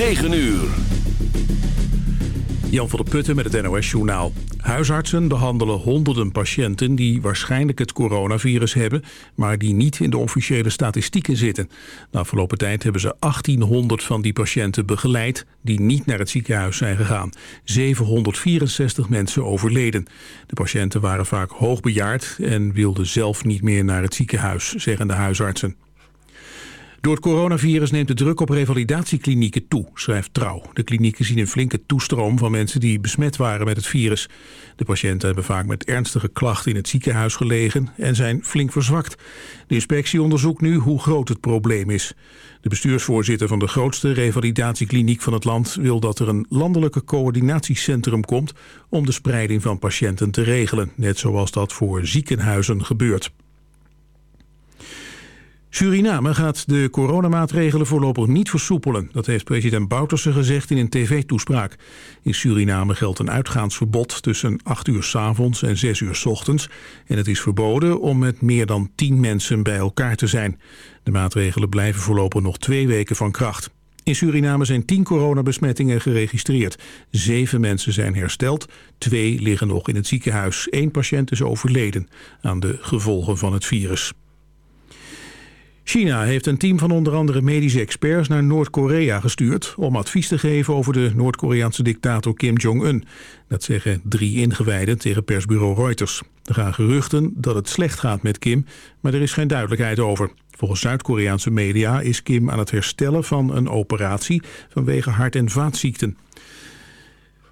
9 uur. Jan van der Putten met het NOS-journaal. Huisartsen behandelen honderden patiënten die waarschijnlijk het coronavirus hebben... maar die niet in de officiële statistieken zitten. De afgelopen tijd hebben ze 1800 van die patiënten begeleid... die niet naar het ziekenhuis zijn gegaan. 764 mensen overleden. De patiënten waren vaak hoogbejaard en wilden zelf niet meer naar het ziekenhuis, zeggen de huisartsen. Door het coronavirus neemt de druk op revalidatieklinieken toe, schrijft Trouw. De klinieken zien een flinke toestroom van mensen die besmet waren met het virus. De patiënten hebben vaak met ernstige klachten in het ziekenhuis gelegen en zijn flink verzwakt. De inspectie onderzoekt nu hoe groot het probleem is. De bestuursvoorzitter van de grootste revalidatiekliniek van het land wil dat er een landelijke coördinatiecentrum komt om de spreiding van patiënten te regelen, net zoals dat voor ziekenhuizen gebeurt. Suriname gaat de coronamaatregelen voorlopig niet versoepelen. Dat heeft president Bouterse gezegd in een tv-toespraak. In Suriname geldt een uitgaansverbod tussen 8 uur s avonds en 6 uur s ochtends. En het is verboden om met meer dan 10 mensen bij elkaar te zijn. De maatregelen blijven voorlopig nog twee weken van kracht. In Suriname zijn 10 coronabesmettingen geregistreerd. Zeven mensen zijn hersteld, twee liggen nog in het ziekenhuis. Eén patiënt is overleden aan de gevolgen van het virus. China heeft een team van onder andere medische experts naar Noord-Korea gestuurd... om advies te geven over de Noord-Koreaanse dictator Kim Jong-un. Dat zeggen drie ingewijden tegen persbureau Reuters. Er gaan geruchten dat het slecht gaat met Kim, maar er is geen duidelijkheid over. Volgens Zuid-Koreaanse media is Kim aan het herstellen van een operatie... vanwege hart- en vaatziekten.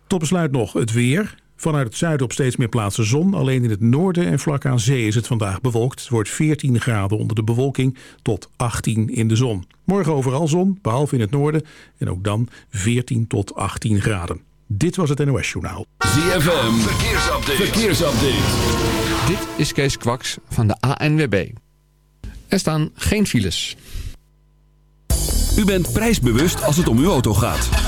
Tot besluit nog het weer. Vanuit het zuiden op steeds meer plaatsen zon. Alleen in het noorden en vlak aan zee is het vandaag bewolkt. Het wordt 14 graden onder de bewolking tot 18 in de zon. Morgen overal zon, behalve in het noorden. En ook dan 14 tot 18 graden. Dit was het NOS Journaal. ZFM, verkeersupdate. verkeersupdate. Dit is Kees Kwaks van de ANWB. Er staan geen files. U bent prijsbewust als het om uw auto gaat.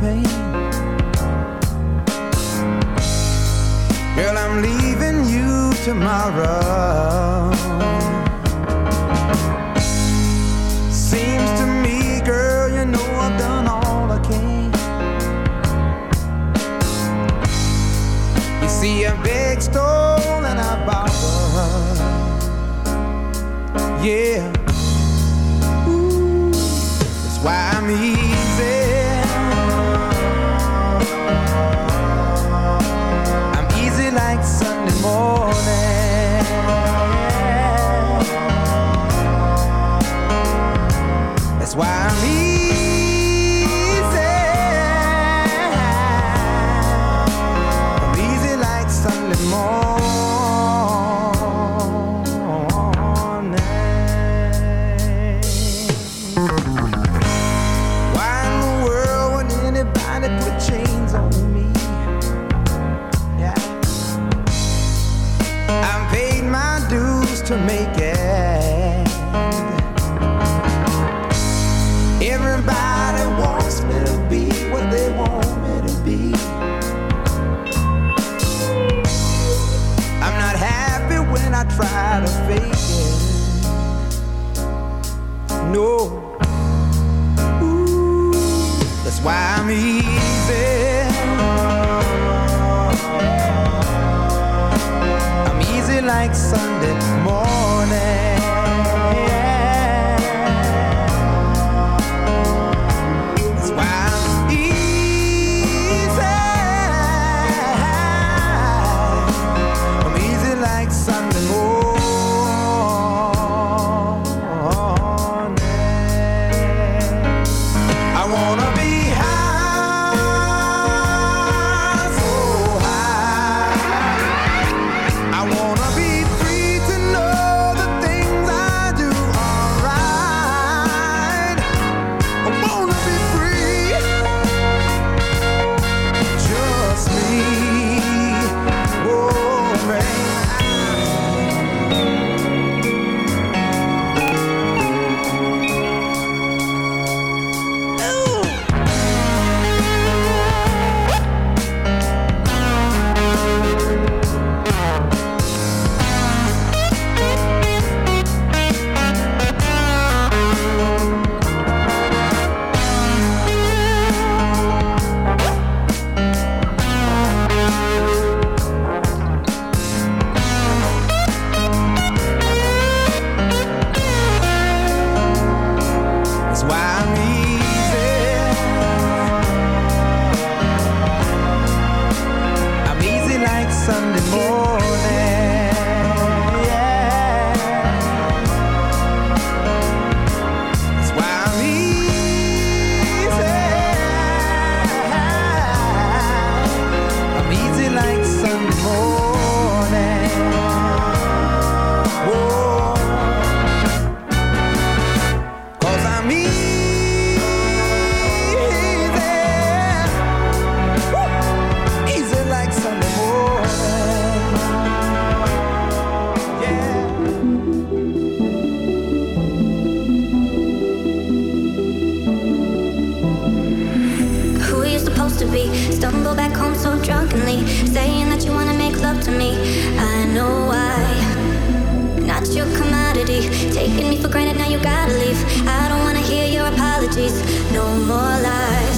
pain. Girl, I'm leaving you tomorrow. to me. I know why. Not your commodity. Taking me for granted, now you gotta leave. I don't wanna hear your apologies. No more lies.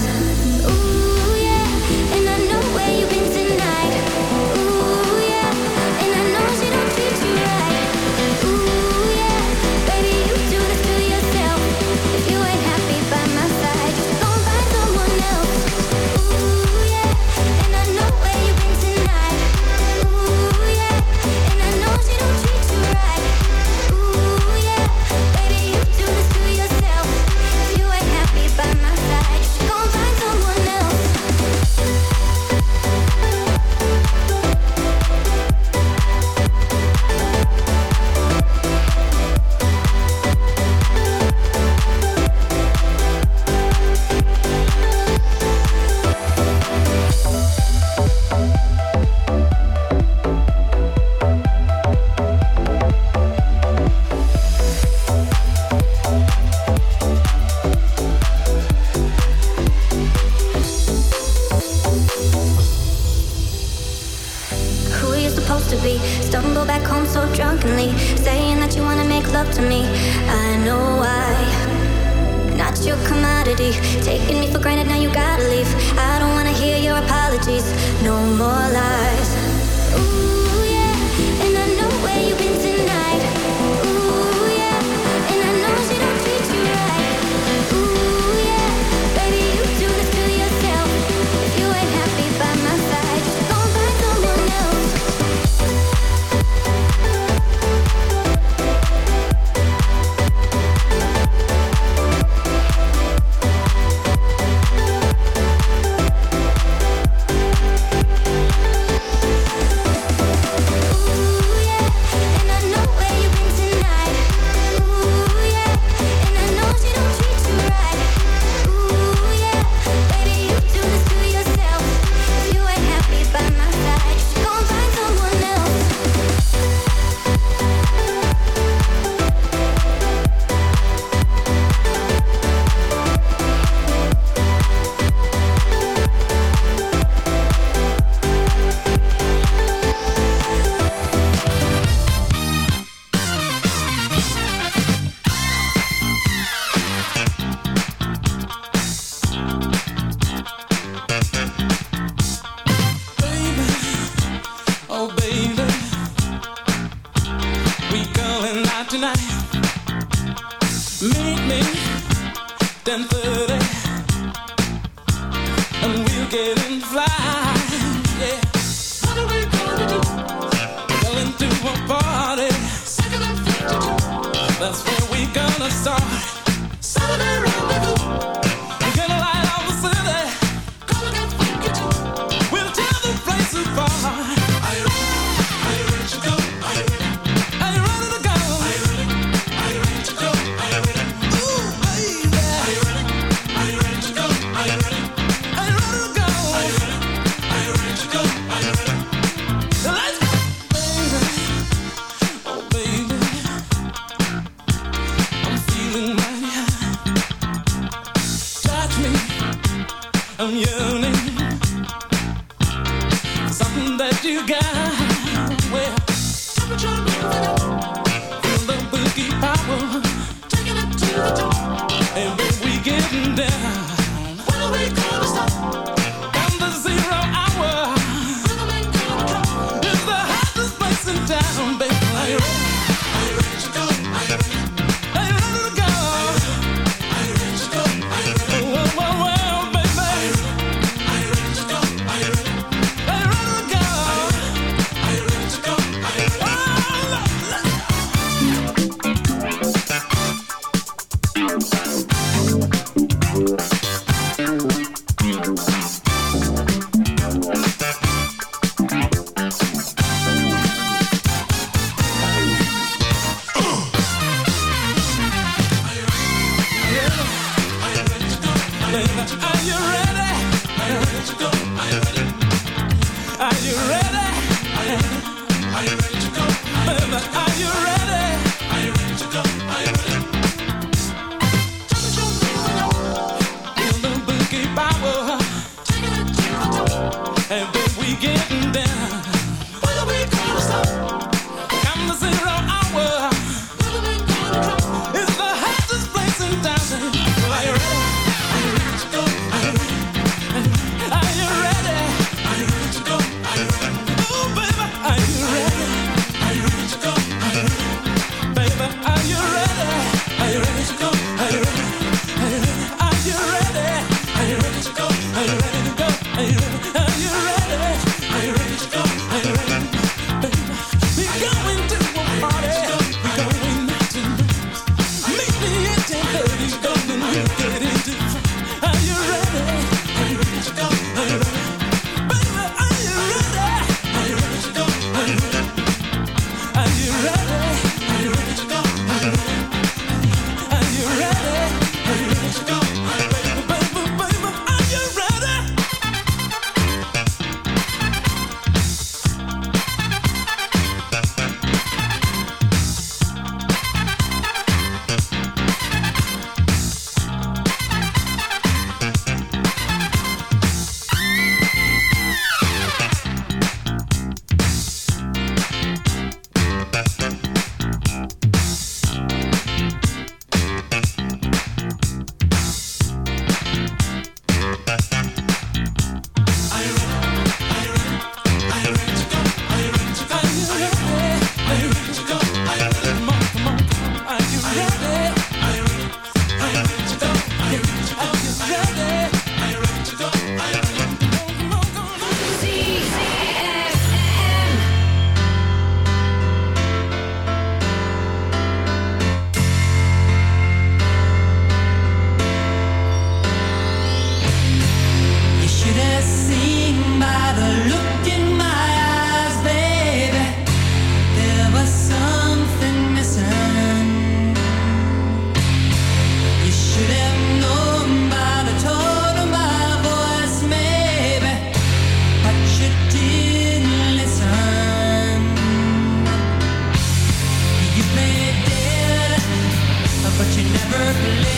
I'm yearning. perfect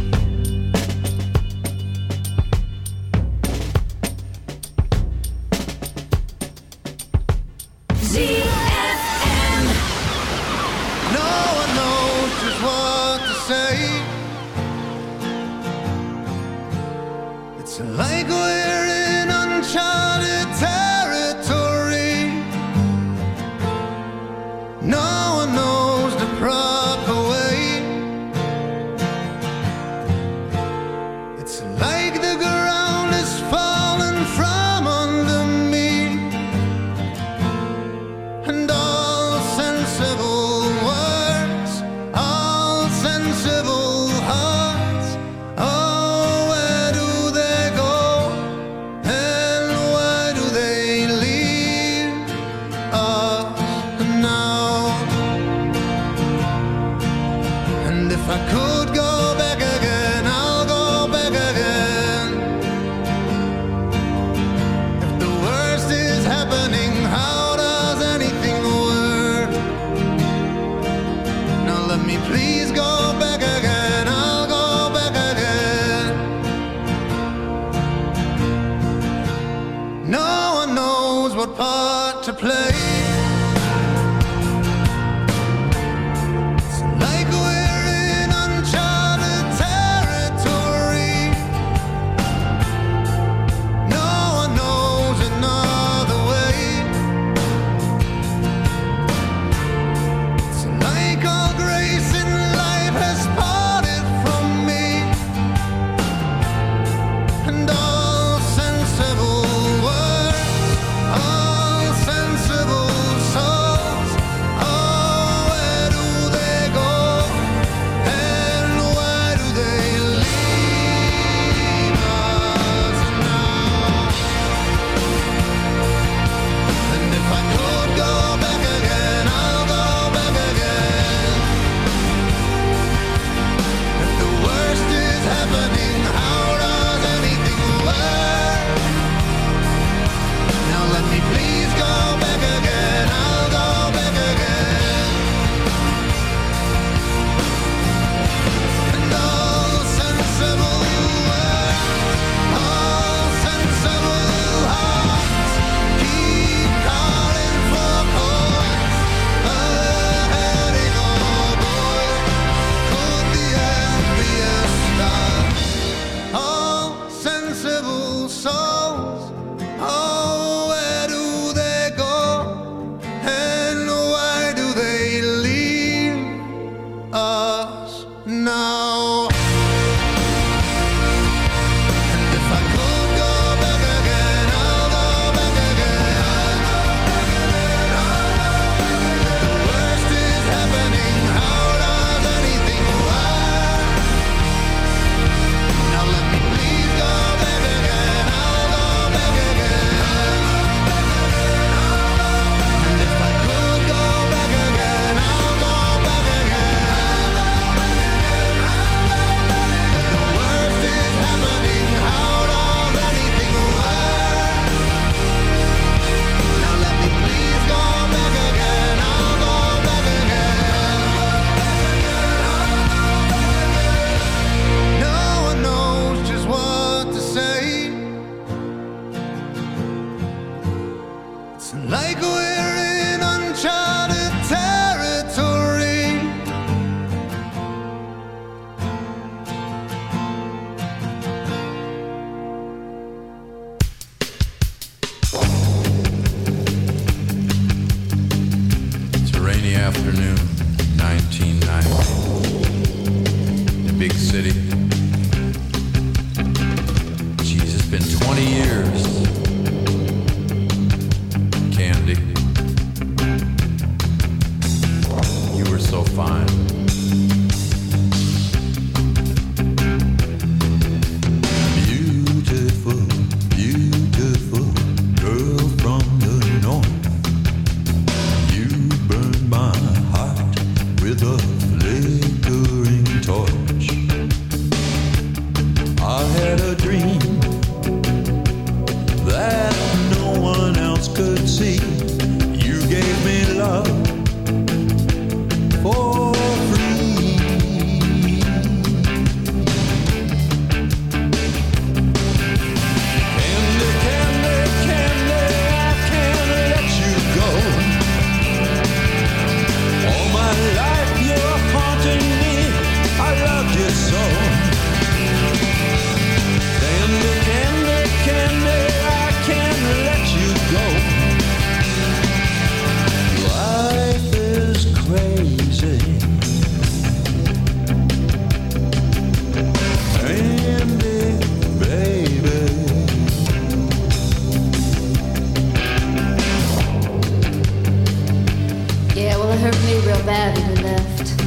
real bad when you left.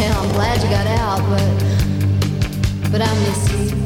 Yeah, I'm glad you got out, but but I miss you.